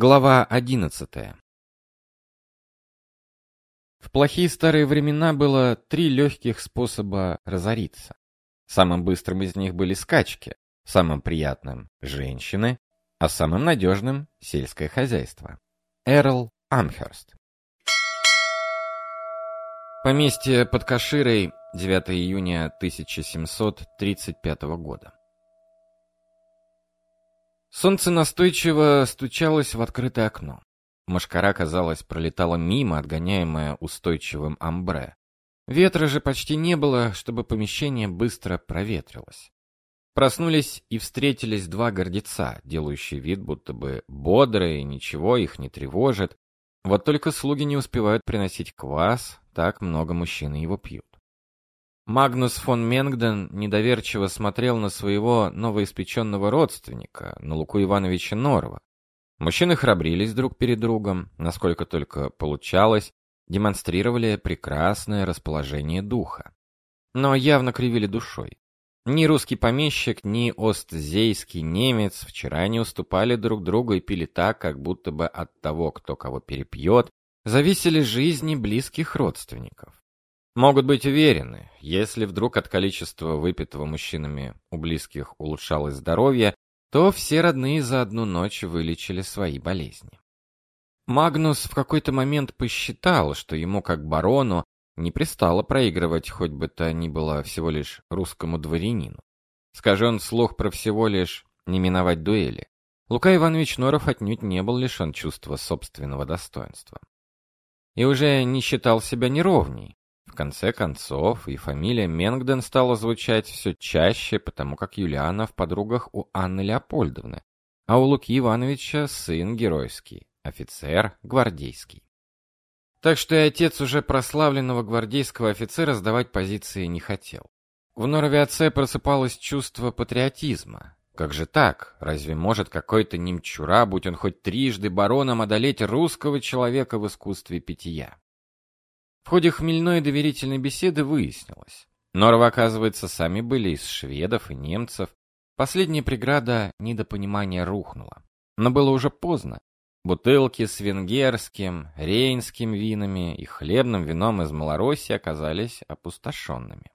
Глава 11. В плохие старые времена было три легких способа разориться. Самым быстрым из них были скачки, самым приятным – женщины, а самым надежным – сельское хозяйство. Эрл Амхерст. Поместье под Каширой, 9 июня 1735 года. Солнце настойчиво стучалось в открытое окно. Машкара, казалось, пролетала мимо, отгоняемая устойчивым амбре. Ветра же почти не было, чтобы помещение быстро проветрилось. Проснулись и встретились два гордеца, делающие вид, будто бы бодрые, ничего их не тревожит. Вот только слуги не успевают приносить квас, так много мужчин его пьют. Магнус фон Менгден недоверчиво смотрел на своего новоиспеченного родственника, на Луку Ивановича Норова. Мужчины храбрились друг перед другом, насколько только получалось, демонстрировали прекрасное расположение духа. Но явно кривили душой. Ни русский помещик, ни остзейский немец вчера не уступали друг другу и пили так, как будто бы от того, кто кого перепьет, зависели жизни близких родственников. Могут быть уверены, если вдруг от количества выпитого мужчинами у близких улучшалось здоровье, то все родные за одну ночь вылечили свои болезни. Магнус в какой-то момент посчитал, что ему, как барону, не пристало проигрывать хоть бы то ни было всего лишь русскому дворянину. Скажи он вслух про всего лишь не миновать дуэли. Лука Иванович Норов отнюдь не был лишен чувства собственного достоинства. И уже не считал себя неровней, в конце концов, и фамилия Менгден стала звучать все чаще, потому как Юлиана в подругах у Анны Леопольдовны, а у Луки Ивановича сын геройский, офицер гвардейский. Так что и отец уже прославленного гвардейского офицера сдавать позиции не хотел. В норове отца просыпалось чувство патриотизма. Как же так? Разве может какой-то немчура, будь он хоть трижды бароном, одолеть русского человека в искусстве питья? В ходе хмельной доверительной беседы выяснилось. Норвы, оказывается, сами были из шведов и немцев. Последняя преграда недопонимания рухнула. Но было уже поздно. Бутылки с венгерским, рейнским винами и хлебным вином из Малороссии оказались опустошенными.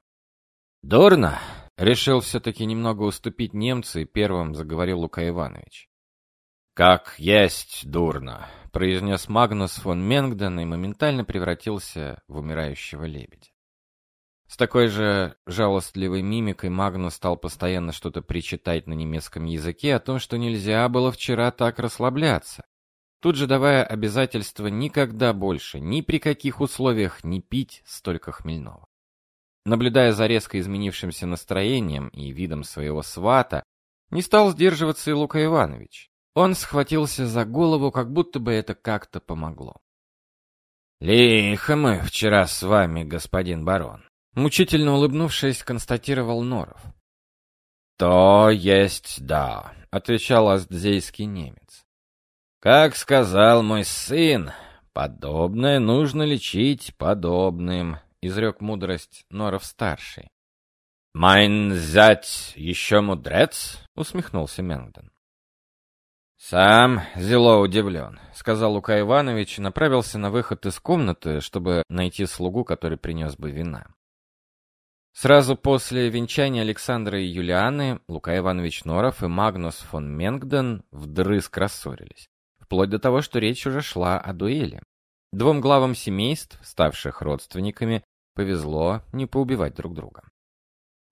«Дурно!» — решил все-таки немного уступить немцу и первым заговорил Лука Иванович. «Как есть дурно!» произнес Магнус фон Менгден и моментально превратился в умирающего лебедя. С такой же жалостливой мимикой Магнус стал постоянно что-то причитать на немецком языке о том, что нельзя было вчера так расслабляться, тут же давая обязательство никогда больше, ни при каких условиях не пить столько хмельного. Наблюдая за резко изменившимся настроением и видом своего свата, не стал сдерживаться и Лука Иванович. Он схватился за голову, как будто бы это как-то помогло. «Лихо мы вчера с вами, господин барон», — мучительно улыбнувшись, констатировал Норов. «То есть да», — отвечал аздзейский немец. «Как сказал мой сын, подобное нужно лечить подобным», — изрек мудрость Норов-старший. «Майн зять еще мудрец?» — усмехнулся Менгден. «Сам зело удивлен», — сказал Лука Иванович и направился на выход из комнаты, чтобы найти слугу, который принес бы вина. Сразу после венчания Александра и Юлианы Лука Иванович Норов и Магнус фон Менгден вдрызг рассорились, вплоть до того, что речь уже шла о дуэли. Двум главам семейств, ставших родственниками, повезло не поубивать друг друга.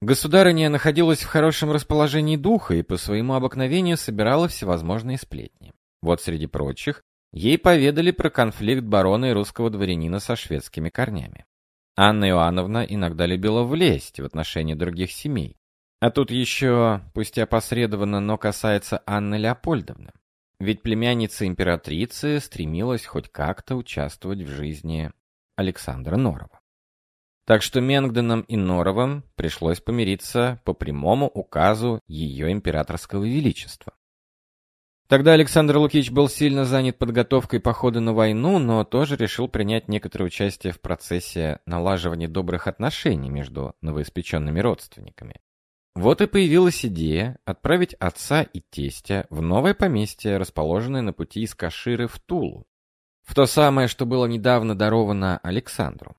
Государыня находилась в хорошем расположении духа и по своему обыкновению собирала всевозможные сплетни. Вот среди прочих, ей поведали про конфликт барона и русского дворянина со шведскими корнями. Анна Иоанновна иногда любила влезть в отношения других семей. А тут еще, пусть и опосредованно, но касается Анны Леопольдовны. Ведь племянница императрицы стремилась хоть как-то участвовать в жизни Александра Норова. Так что Менгденом и Норовым пришлось помириться по прямому указу ее императорского величества. Тогда Александр Лукич был сильно занят подготовкой похода на войну, но тоже решил принять некоторое участие в процессе налаживания добрых отношений между новоиспеченными родственниками. Вот и появилась идея отправить отца и тестя в новое поместье, расположенное на пути из Каширы в Тулу. В то самое, что было недавно даровано Александру.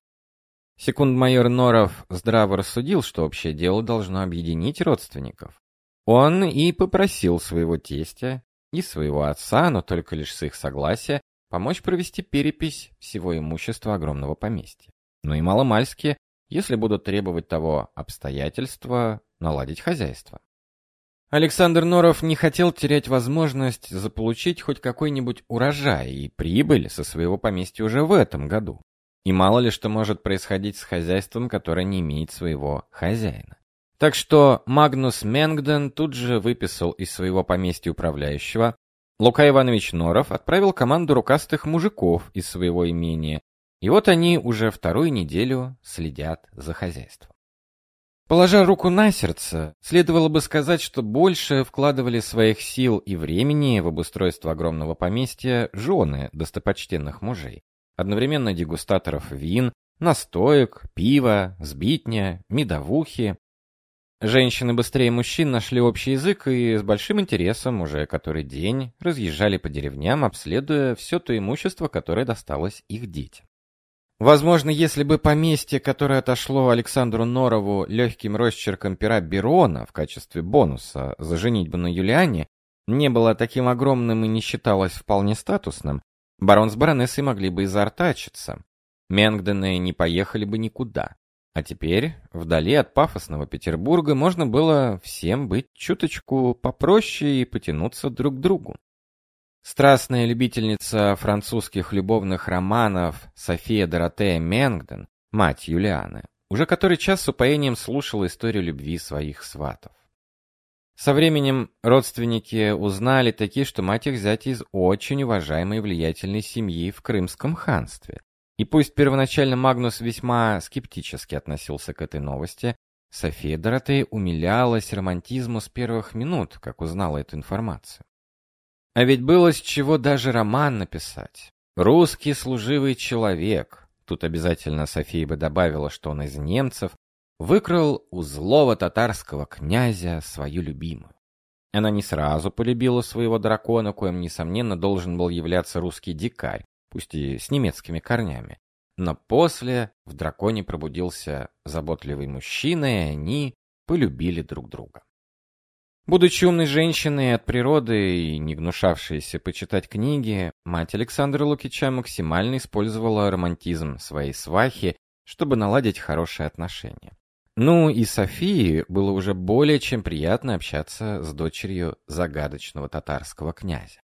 Секунд-майор Норов здраво рассудил, что общее дело должно объединить родственников. Он и попросил своего тестя и своего отца, но только лишь с их согласия, помочь провести перепись всего имущества огромного поместья. Ну и маломальски, если будут требовать того обстоятельства, наладить хозяйство. Александр Норов не хотел терять возможность заполучить хоть какой-нибудь урожай и прибыль со своего поместья уже в этом году. И мало ли что может происходить с хозяйством, которое не имеет своего хозяина. Так что Магнус Менгден тут же выписал из своего поместья управляющего. Лука Иванович Норов отправил команду рукастых мужиков из своего имения. И вот они уже вторую неделю следят за хозяйством. Положа руку на сердце, следовало бы сказать, что больше вкладывали своих сил и времени в обустройство огромного поместья жены достопочтенных мужей, одновременно дегустаторов вин, настоек, пива, сбитня, медовухи, Женщины быстрее мужчин нашли общий язык и с большим интересом уже который день разъезжали по деревням, обследуя все то имущество, которое досталось их детям. Возможно, если бы поместье, которое отошло Александру Норову легким росчерком пера Берона в качестве бонуса за женитьбу на Юлиане, не было таким огромным и не считалось вполне статусным, барон с баронессой могли бы и заортачиться. Менгдены не поехали бы никуда. А теперь, вдали от пафосного Петербурга, можно было всем быть чуточку попроще и потянуться друг к другу. Страстная любительница французских любовных романов София Доротея Менгден, мать Юлианы, уже который час с упоением слушала историю любви своих сватов. Со временем родственники узнали таки, что мать их зять из очень уважаемой и влиятельной семьи в Крымском ханстве, и пусть первоначально Магнус весьма скептически относился к этой новости, София Доротея умилялась романтизму с первых минут, как узнала эту информацию. А ведь было с чего даже роман написать. Русский служивый человек, тут обязательно София бы добавила, что он из немцев, выкрал у злого татарского князя свою любимую. Она не сразу полюбила своего дракона, коим, несомненно, должен был являться русский дикарь, пусть и с немецкими корнями. Но после в драконе пробудился заботливый мужчина, и они полюбили друг друга. Будучи умной женщиной от природы и не гнушавшейся почитать книги, мать Александра Лукича максимально использовала романтизм своей свахи, чтобы наладить хорошие отношения. Ну и Софии было уже более чем приятно общаться с дочерью загадочного татарского князя.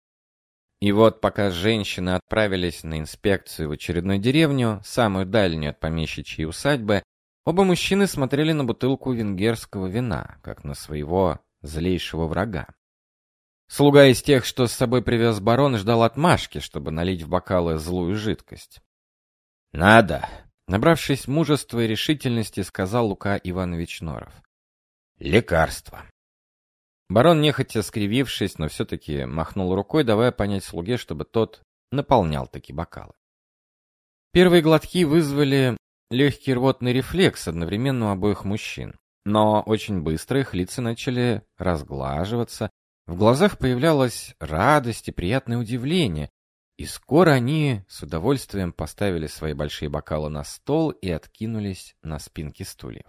И вот пока женщины отправились на инспекцию в очередную деревню, самую дальнюю от помещичьей усадьбы, оба мужчины смотрели на бутылку венгерского вина, как на своего злейшего врага. Слуга из тех, что с собой привез барон, ждал отмашки, чтобы налить в бокалы злую жидкость. «Надо!» — набравшись мужества и решительности, сказал Лука Иванович Норов. «Лекарство!» Барон, нехотя скривившись, но все-таки махнул рукой, давая понять слуге, чтобы тот наполнял такие бокалы. Первые глотки вызвали легкий рвотный рефлекс одновременно у обоих мужчин. Но очень быстро их лица начали разглаживаться, в глазах появлялась радость и приятное удивление, и скоро они с удовольствием поставили свои большие бокалы на стол и откинулись на спинки стульев.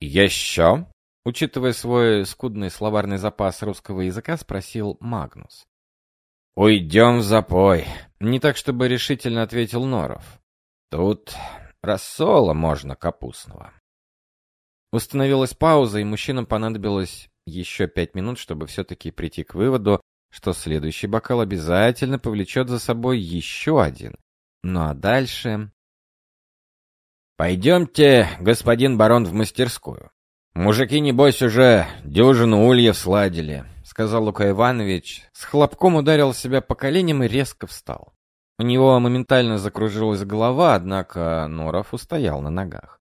«Еще?» Учитывая свой скудный словарный запас русского языка, спросил Магнус. «Уйдем в запой», — не так чтобы решительно ответил Норов. «Тут рассола можно капустного». Установилась пауза, и мужчинам понадобилось еще пять минут, чтобы все-таки прийти к выводу, что следующий бокал обязательно повлечет за собой еще один. Ну а дальше... «Пойдемте, господин барон, в мастерскую. «Мужики, небось, уже дюжину ульев сладили», — сказал Лука Иванович. С хлопком ударил себя по коленям и резко встал. У него моментально закружилась голова, однако Норов устоял на ногах.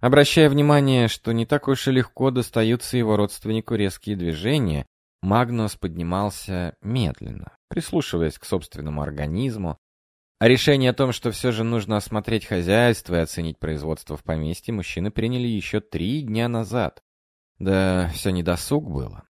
Обращая внимание, что не так уж и легко достаются его родственнику резкие движения, Магнус поднимался медленно, прислушиваясь к собственному организму, а решение о том, что все же нужно осмотреть хозяйство и оценить производство в поместье, мужчины приняли еще три дня назад. Да все недосуг было.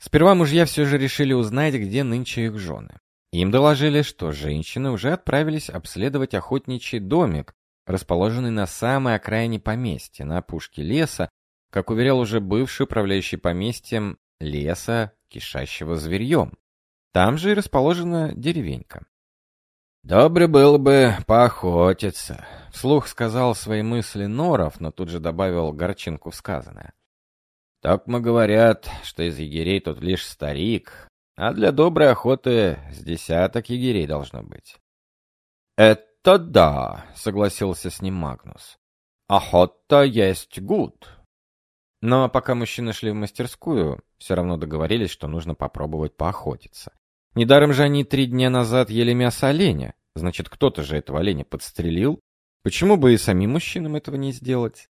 Сперва мужья все же решили узнать, где нынче их жены. Им доложили, что женщины уже отправились обследовать охотничий домик, расположенный на самой окраине поместья, на опушке леса, как уверял уже бывший управляющий поместьем леса, кишащего зверьем. Там же и расположена деревенька. «Добре было бы поохотиться», — вслух сказал свои мысли Норов, но тут же добавил горчинку в сказанное. «Так мы говорят, что из егерей тут лишь старик, а для доброй охоты с десяток егерей должно быть». «Это да», — согласился с ним Магнус. «Охота есть гуд». Но пока мужчины шли в мастерскую, все равно договорились, что нужно попробовать поохотиться. Недаром же они три дня назад ели мясо оленя. Значит, кто-то же этого оленя подстрелил. Почему бы и самим мужчинам этого не сделать?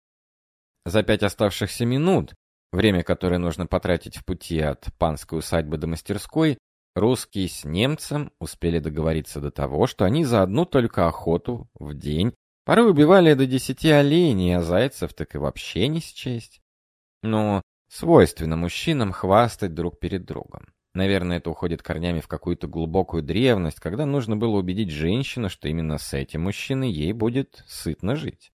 За пять оставшихся минут, время, которое нужно потратить в пути от панской усадьбы до мастерской, русские с немцем успели договориться до того, что они за одну только охоту в день порой убивали до десяти оленей, а зайцев так и вообще не счесть. Но свойственно мужчинам хвастать друг перед другом. Наверное, это уходит корнями в какую-то глубокую древность, когда нужно было убедить женщину, что именно с этим мужчиной ей будет сытно жить.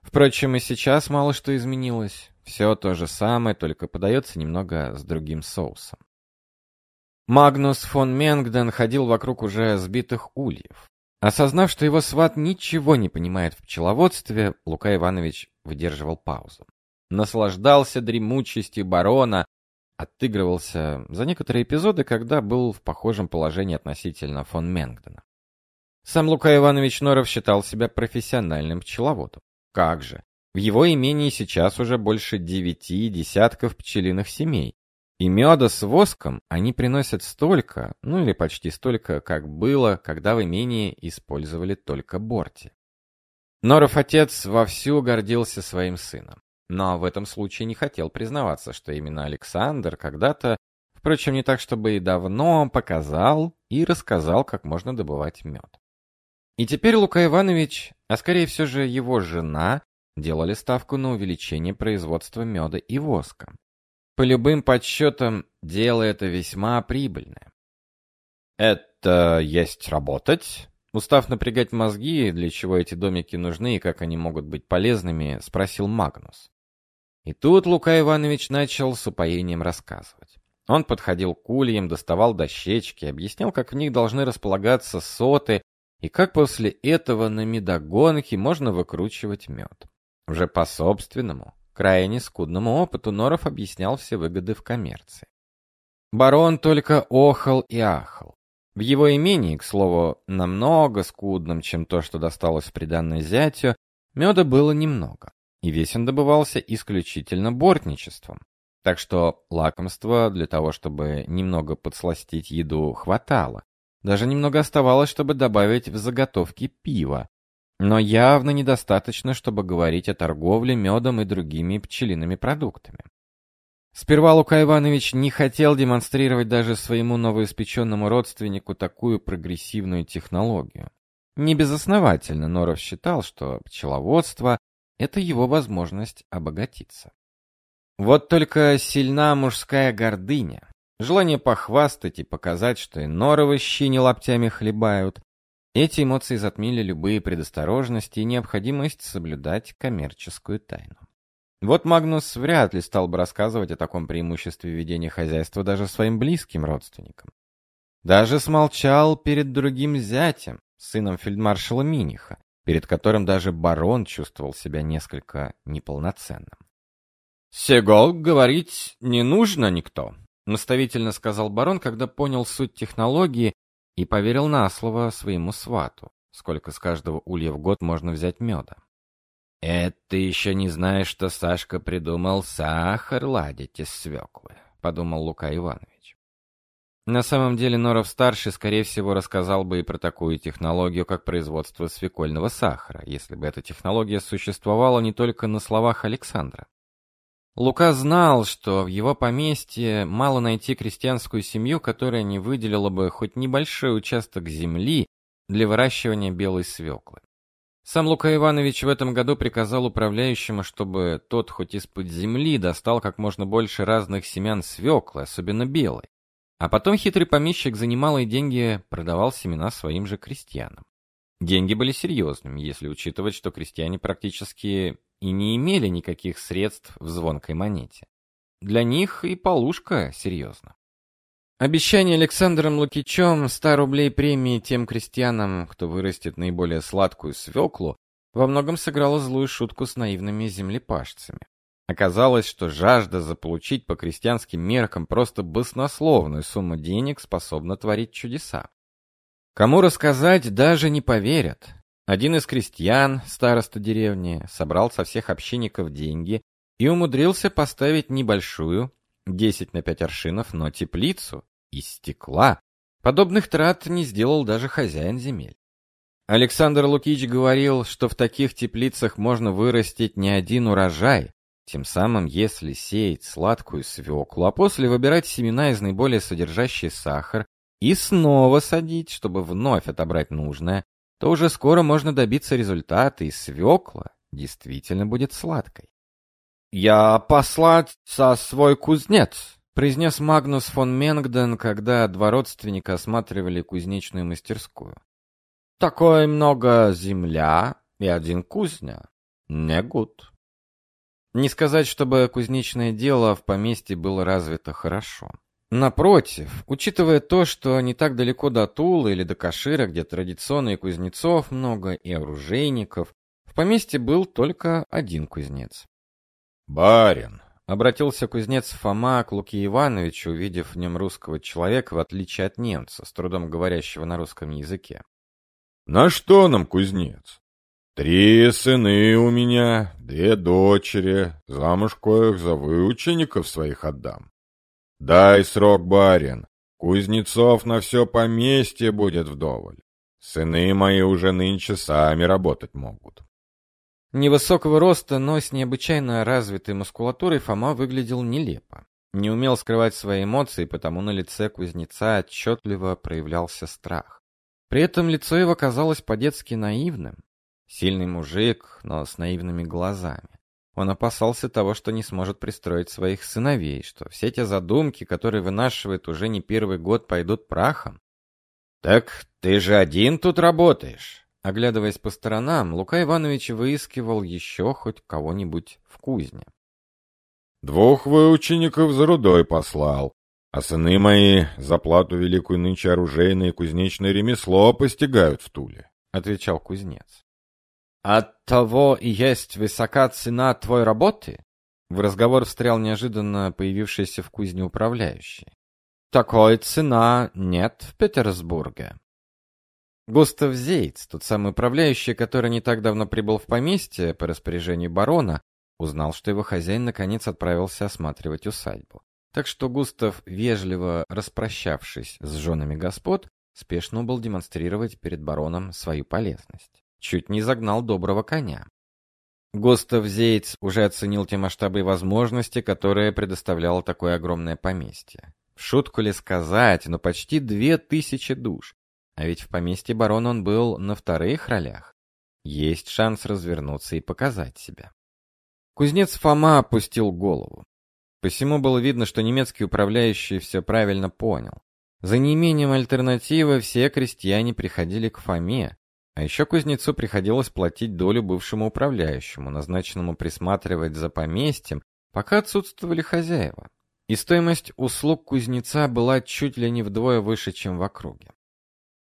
Впрочем, и сейчас мало что изменилось. Все то же самое, только подается немного с другим соусом. Магнус фон Менгден ходил вокруг уже сбитых ульев. Осознав, что его сват ничего не понимает в пчеловодстве, Лука Иванович выдерживал паузу. Наслаждался дремучестью барона, отыгрывался за некоторые эпизоды, когда был в похожем положении относительно фон Менгдена. Сам Лука Иванович Норов считал себя профессиональным пчеловодом. Как же! В его имении сейчас уже больше девяти десятков пчелиных семей. И меда с воском они приносят столько, ну или почти столько, как было, когда в имении использовали только борти. Норов отец вовсю гордился своим сыном. Но в этом случае не хотел признаваться, что именно Александр когда-то, впрочем, не так чтобы и давно, показал и рассказал, как можно добывать мед. И теперь Лука Иванович, а скорее все же его жена, делали ставку на увеличение производства меда и воска. По любым подсчетам, дело это весьма прибыльное. «Это есть работать?» Устав напрягать мозги, для чего эти домики нужны и как они могут быть полезными, спросил Магнус. И тут Лука Иванович начал с упоением рассказывать. Он подходил к ульям, доставал дощечки, объяснял, как в них должны располагаться соты, и как после этого на медогонке можно выкручивать мед. Уже по собственному, крайне скудному опыту Норов объяснял все выгоды в коммерции. Барон только охал и ахал. В его имении, к слову, намного скудным, чем то, что досталось в приданное зятю, меда было немного и весь он добывался исключительно бортничеством. Так что лакомства для того, чтобы немного подсластить еду, хватало. Даже немного оставалось, чтобы добавить в заготовки пива. Но явно недостаточно, чтобы говорить о торговле медом и другими пчелиными продуктами. Сперва Лука Иванович не хотел демонстрировать даже своему новоиспеченному родственнику такую прогрессивную технологию. Небезосновательно Норов считал, что пчеловодство это его возможность обогатиться. Вот только сильна мужская гордыня, желание похвастать и показать, что и норовы щи лаптями хлебают. Эти эмоции затмили любые предосторожности и необходимость соблюдать коммерческую тайну. Вот Магнус вряд ли стал бы рассказывать о таком преимуществе ведения хозяйства даже своим близким родственникам. Даже смолчал перед другим зятем, сыном фельдмаршала Миниха, перед которым даже барон чувствовал себя несколько неполноценным. «Сего говорить не нужно никто», — наставительно сказал барон, когда понял суть технологии и поверил на слово своему свату, сколько с каждого улья в год можно взять меда. «Это ты еще не знаешь, что Сашка придумал сахар ладить из свеклы», — подумал Лука Иванович. На самом деле Норов-старший, скорее всего, рассказал бы и про такую технологию, как производство свекольного сахара, если бы эта технология существовала не только на словах Александра. Лука знал, что в его поместье мало найти крестьянскую семью, которая не выделила бы хоть небольшой участок земли для выращивания белой свеклы. Сам Лука Иванович в этом году приказал управляющему, чтобы тот хоть из-под земли достал как можно больше разных семян свеклы, особенно белой. А потом хитрый помещик за немалые деньги продавал семена своим же крестьянам. Деньги были серьезными, если учитывать, что крестьяне практически и не имели никаких средств в звонкой монете. Для них и полушка серьезно. Обещание Александром Лукичем 100 рублей премии тем крестьянам, кто вырастет наиболее сладкую свеклу, во многом сыграло злую шутку с наивными землепашцами. Оказалось, что жажда заполучить по крестьянским меркам просто баснословную сумму денег способна творить чудеса. Кому рассказать, даже не поверят. Один из крестьян, староста деревни, собрал со всех общинников деньги и умудрился поставить небольшую, 10 на 5 аршинов, но теплицу из стекла. Подобных трат не сделал даже хозяин земель. Александр Лукич говорил, что в таких теплицах можно вырастить не один урожай, тем самым, если сеять сладкую свеклу, а после выбирать семена из наиболее содержащие сахар и снова садить, чтобы вновь отобрать нужное, то уже скоро можно добиться результата, и свекла действительно будет сладкой. «Я послать со свой кузнец», — произнес Магнус фон Менгден, когда два родственника осматривали кузнечную мастерскую. «Такое много земля и один кузня. Не гуд». Не сказать, чтобы кузнечное дело в поместье было развито хорошо. Напротив, учитывая то, что не так далеко до Тулы или до Кашира, где традиционно и кузнецов много, и оружейников, в поместье был только один кузнец. «Барин!» — обратился кузнец Фома к Луке Ивановичу, увидев в нем русского человека, в отличие от немца, с трудом говорящего на русском языке. «На что нам кузнец? Три сыны у меня, две дочери, замуж коих за выучеников своих отдам. Дай срок, барин, кузнецов на все поместье будет вдоволь. Сыны мои уже нынче сами работать могут. Невысокого роста, но с необычайно развитой мускулатурой Фома выглядел нелепо. Не умел скрывать свои эмоции, потому на лице кузнеца отчетливо проявлялся страх. При этом лицо его казалось по-детски наивным. Сильный мужик, но с наивными глазами. Он опасался того, что не сможет пристроить своих сыновей, что все те задумки, которые вынашивает уже не первый год, пойдут прахом. «Так ты же один тут работаешь?» Оглядываясь по сторонам, Лука Иванович выискивал еще хоть кого-нибудь в кузне. «Двух выучеников за рудой послал, а сыны мои за плату великую нынче оружейное и кузнечное ремесло постигают в Туле», — отвечал кузнец. «От того и есть высока цена твоей работы?» В разговор встрял неожиданно появившийся в кузне управляющий. «Такой цена нет в Петербурге». Густав Зейц, тот самый управляющий, который не так давно прибыл в поместье по распоряжению барона, узнал, что его хозяин наконец отправился осматривать усадьбу. Так что Густав, вежливо распрощавшись с женами господ, спешно был демонстрировать перед бароном свою полезность. Чуть не загнал доброго коня. Густав Зейц уже оценил те масштабы и возможности, которые предоставляло такое огромное поместье. Шутку ли сказать, но почти две тысячи душ. А ведь в поместье барона он был на вторых ролях. Есть шанс развернуться и показать себя. Кузнец Фома опустил голову. Посему было видно, что немецкий управляющий все правильно понял. За неимением альтернативы все крестьяне приходили к Фоме, а еще кузнецу приходилось платить долю бывшему управляющему, назначенному присматривать за поместьем, пока отсутствовали хозяева. И стоимость услуг кузнеца была чуть ли не вдвое выше, чем в округе.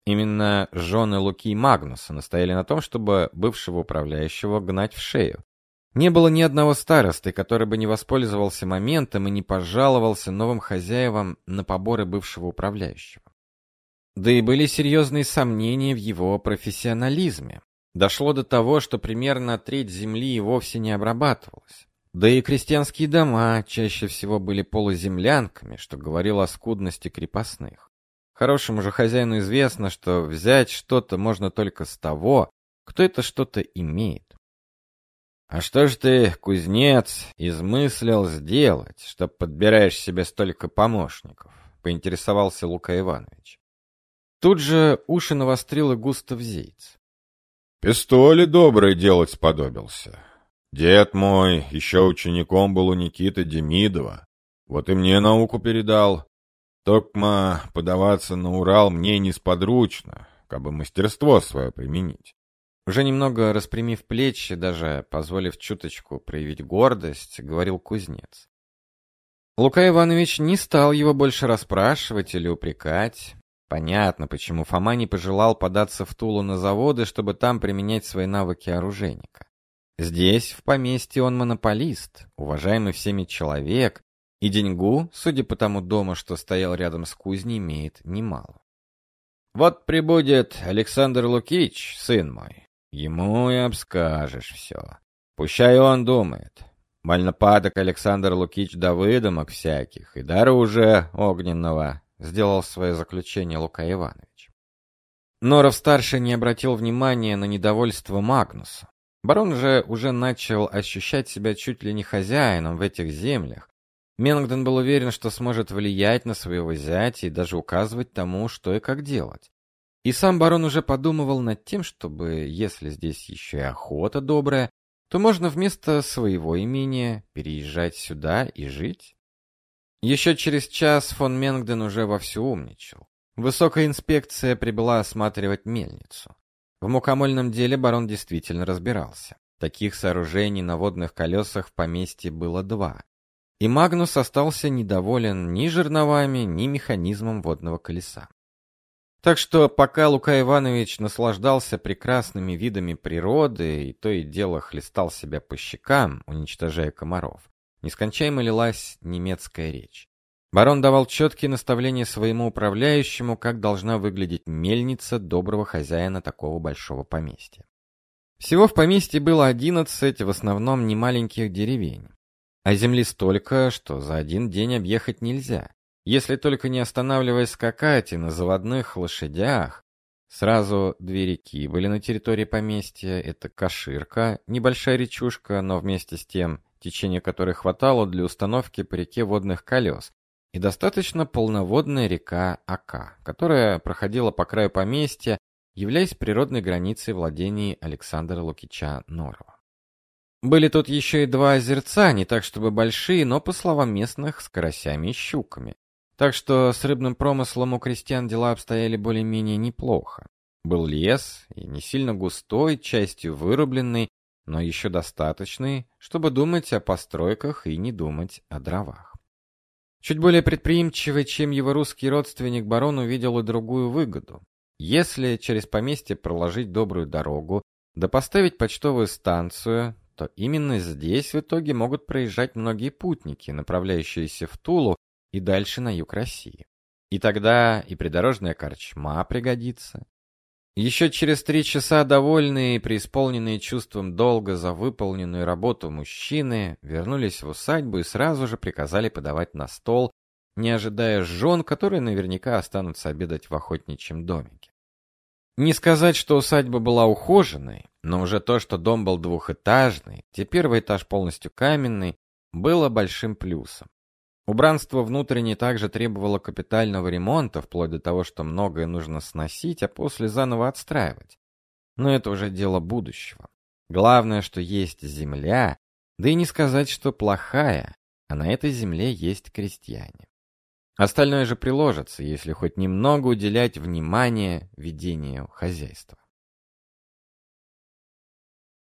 Именно жены Луки и Магнуса настояли на том, чтобы бывшего управляющего гнать в шею. Не было ни одного старосты, который бы не воспользовался моментом и не пожаловался новым хозяевам на поборы бывшего управляющего. Да и были серьезные сомнения в его профессионализме. Дошло до того, что примерно треть земли и вовсе не обрабатывалась. Да и крестьянские дома чаще всего были полуземлянками, что говорило о скудности крепостных. Хорошему же хозяину известно, что взять что-то можно только с того, кто это что-то имеет. А что ж ты, кузнец, измыслил сделать, что подбираешь себе столько помощников? Поинтересовался Лука Иванович. Тут же уши навострил и Густав Зейц. Пистоли добрый делать сподобился. Дед мой еще учеником был у Никиты Демидова. Вот и мне науку передал. Токма подаваться на Урал мне несподручно, как бы мастерство свое применить. Уже немного распрямив плечи, даже позволив чуточку проявить гордость, говорил кузнец. Лука Иванович не стал его больше расспрашивать или упрекать. Понятно, почему Фома не пожелал податься в Тулу на заводы, чтобы там применять свои навыки оружейника. Здесь, в поместье, он монополист, уважаемый всеми человек, и деньгу, судя по тому дому, что стоял рядом с кузней, имеет немало. Вот прибудет Александр Лукич, сын мой. Ему и обскажешь все. Пущай он думает. Мальнопадок Александр Лукич до выдумок всяких и до оружия огненного, сделал свое заключение Лука Иванович. Норов-старший не обратил внимания на недовольство Магнуса. Барон же уже начал ощущать себя чуть ли не хозяином в этих землях. Менгден был уверен, что сможет влиять на своего зятя и даже указывать тому, что и как делать. И сам барон уже подумывал над тем, чтобы, если здесь еще и охота добрая, то можно вместо своего имения переезжать сюда и жить. Еще через час фон Менгден уже вовсю умничал. Высокая инспекция прибыла осматривать мельницу. В мукомольном деле барон действительно разбирался. Таких сооружений на водных колесах в поместье было два. И Магнус остался недоволен ни жерновами, ни механизмом водного колеса. Так что пока Лука Иванович наслаждался прекрасными видами природы и то и дело хлестал себя по щекам, уничтожая комаров, нескончаемо лилась немецкая речь. Барон давал четкие наставления своему управляющему, как должна выглядеть мельница доброго хозяина такого большого поместья. Всего в поместье было одиннадцать, в основном немаленьких деревень. А земли столько, что за один день объехать нельзя. Если только не останавливаясь скакать и на заводных лошадях. Сразу две реки были на территории поместья. Это Каширка, небольшая речушка, но вместе с тем течение которой хватало для установки по реке водных колес, и достаточно полноводная река Ака, которая проходила по краю поместья, являясь природной границей владений Александра Лукича Норова. Были тут еще и два озерца, не так чтобы большие, но, по словам местных, с карасями и щуками. Так что с рыбным промыслом у крестьян дела обстояли более-менее неплохо. Был лес, и не сильно густой, частью вырубленный, но еще достаточный, чтобы думать о постройках и не думать о дровах. Чуть более предприимчивый, чем его русский родственник, барон увидел и другую выгоду. Если через поместье проложить добрую дорогу, да поставить почтовую станцию, то именно здесь в итоге могут проезжать многие путники, направляющиеся в Тулу и дальше на юг России. И тогда и придорожная корчма пригодится. Еще через три часа довольные и преисполненные чувством долга за выполненную работу мужчины вернулись в усадьбу и сразу же приказали подавать на стол, не ожидая жен, которые наверняка останутся обедать в охотничьем домике. Не сказать, что усадьба была ухоженной, но уже то, что дом был двухэтажный, где первый этаж полностью каменный, было большим плюсом. Убранство внутренне также требовало капитального ремонта, вплоть до того, что многое нужно сносить, а после заново отстраивать. Но это уже дело будущего. Главное, что есть земля, да и не сказать, что плохая, а на этой земле есть крестьяне. Остальное же приложится, если хоть немного уделять внимание ведению хозяйства.